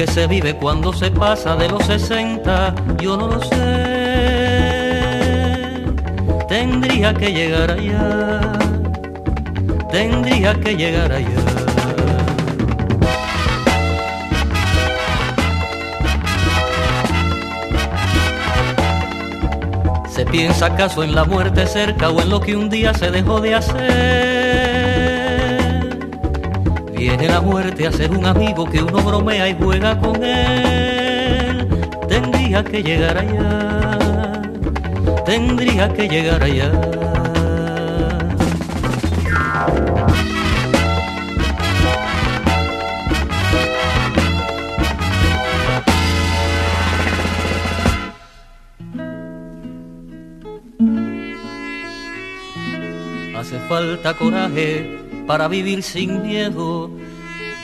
que se vive cuando se pasa de los 60, yo no lo sé. Tendría que llegar allá, tendría que llegar allá. ¿Se piensa acaso en la muerte cerca o en lo que un día se dejó de hacer? Viene la muerte a ser un amigo que uno bromea y juega con él. Tendría que llegar allá, tendría que llegar allá. Hace falta coraje para vivir sin miedo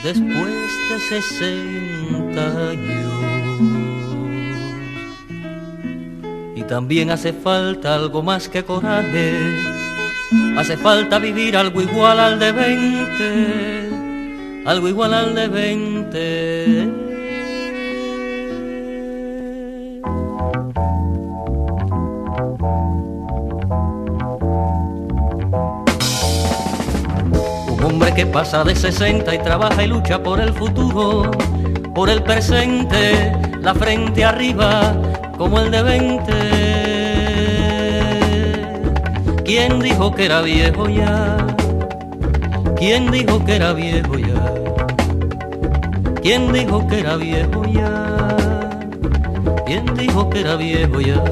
después de 60 años. Y también hace falta algo más que coraje. Hace falta vivir algo igual al de 20, algo igual al de 20. Hombre que pasa de 60 y trabaja y lucha por el futuro, por el presente, la frente arriba como el de 20. ¿Quién dijo que era viejo ya? ¿Quién dijo que era viejo ya? ¿Quién dijo que era viejo ya? ¿Quién dijo que era viejo ya?